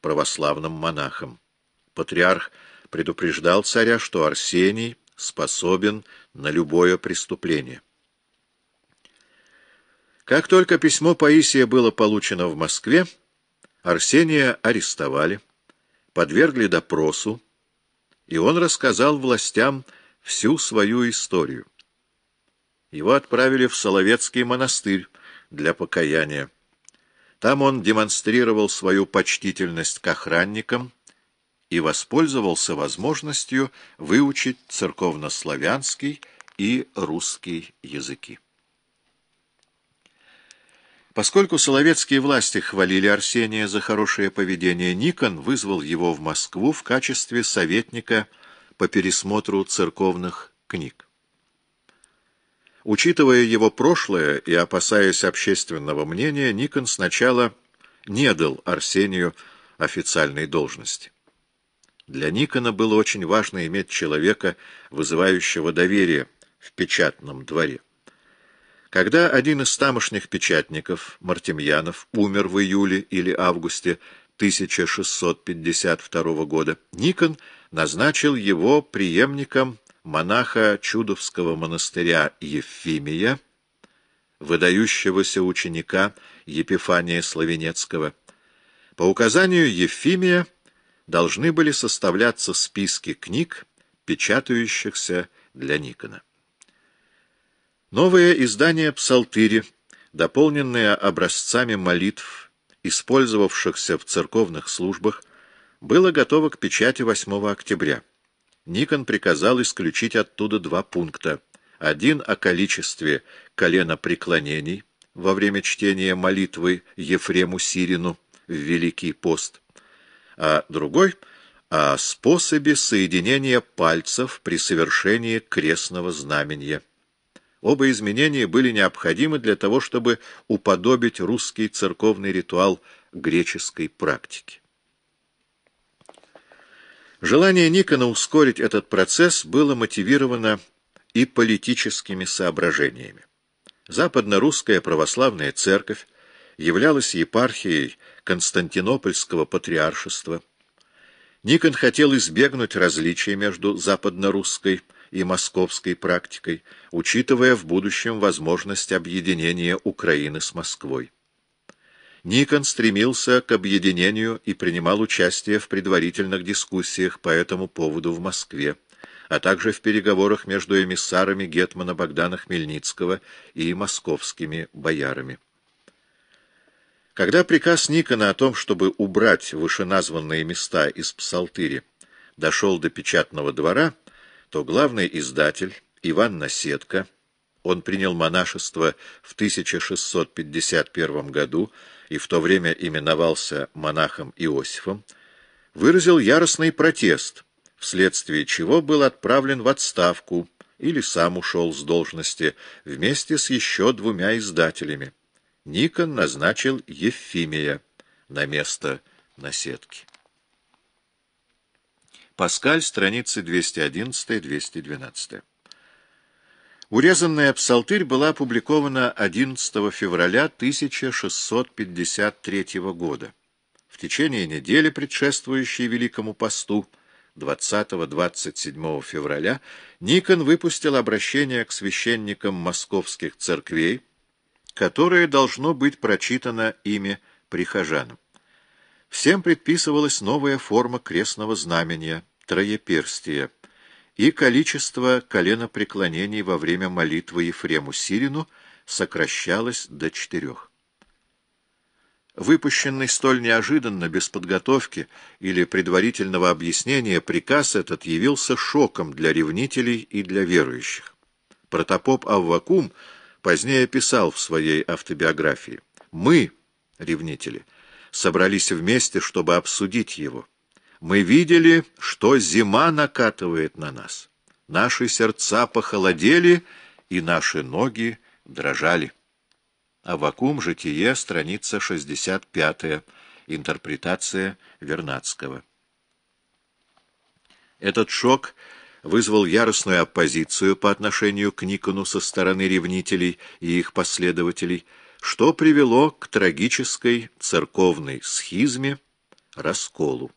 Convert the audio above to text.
православным монахом. Патриарх предупреждал царя, что Арсений способен на любое преступление. Как только письмо Паисия было получено в Москве, Арсения арестовали, подвергли допросу, и он рассказал властям всю свою историю. Его отправили в Соловецкий монастырь для покаяния. Там он демонстрировал свою почтительность к охранникам и воспользовался возможностью выучить церковнославянский и русский языки. Поскольку соловецкие власти хвалили Арсения за хорошее поведение, Никон вызвал его в Москву в качестве советника по пересмотру церковных книг. Учитывая его прошлое и опасаясь общественного мнения, Никон сначала не дал Арсению официальной должности. Для Никона было очень важно иметь человека, вызывающего доверие в печатном дворе. Когда один из тамошних печатников, Мартемьянов, умер в июле или августе 1652 года, Никон назначил его преемником монаха Чудовского монастыря Ефимия, выдающегося ученика Епифания Славенецкого. По указанию Ефимия должны были составляться списки книг, печатающихся для Никона. Новое издание «Псалтыри», дополненное образцами молитв, использовавшихся в церковных службах, было готово к печати 8 октября. Никон приказал исключить оттуда два пункта. Один о количестве коленопреклонений во время чтения молитвы Ефрему Сирину в Великий пост, а другой — о способе соединения пальцев при совершении крестного знамения. Оба изменения были необходимы для того, чтобы уподобить русский церковный ритуал греческой практике. Желание Никона ускорить этот процесс было мотивировано и политическими соображениями. Западно-русская православная церковь являлась епархией Константинопольского патриаршества. Никон хотел избегнуть различий между западно-русской и московской практикой, учитывая в будущем возможность объединения Украины с Москвой. Никон стремился к объединению и принимал участие в предварительных дискуссиях по этому поводу в Москве, а также в переговорах между эмиссарами Гетмана Богдана Хмельницкого и московскими боярами. Когда приказ Никона о том, чтобы убрать вышеназванные места из псалтыри, дошел до печатного двора, то главный издатель Иван Наседко, он принял монашество в 1651 году и в то время именовался монахом Иосифом, выразил яростный протест, вследствие чего был отправлен в отставку или сам ушел с должности вместе с еще двумя издателями. Никон назначил Ефимия на место наседки. Паскаль, страницы 211-212. Урезанная псалтырь была опубликована 11 февраля 1653 года. В течение недели, предшествующей Великому посту, 20-27 февраля, Никон выпустил обращение к священникам московских церквей, которое должно быть прочитано ими прихожанам. Всем предписывалась новая форма крестного знамения, троеперстия, и количество коленопреклонений во время молитвы Ефрему Сирину сокращалось до четырех. Выпущенный столь неожиданно, без подготовки или предварительного объяснения, приказ этот явился шоком для ревнителей и для верующих. Протопоп Аввакум позднее писал в своей автобиографии «Мы, ревнители, — собрались вместе, чтобы обсудить его. Мы видели, что зима накатывает на нас. Наши сердца похолодели, и наши ноги дрожали. Авакум, Житие, страница 65, интерпретация Вернадского. Этот шок вызвал яростную оппозицию по отношению к Никону со стороны ревнителей и их последователей, что привело к трагической церковной схизме, расколу.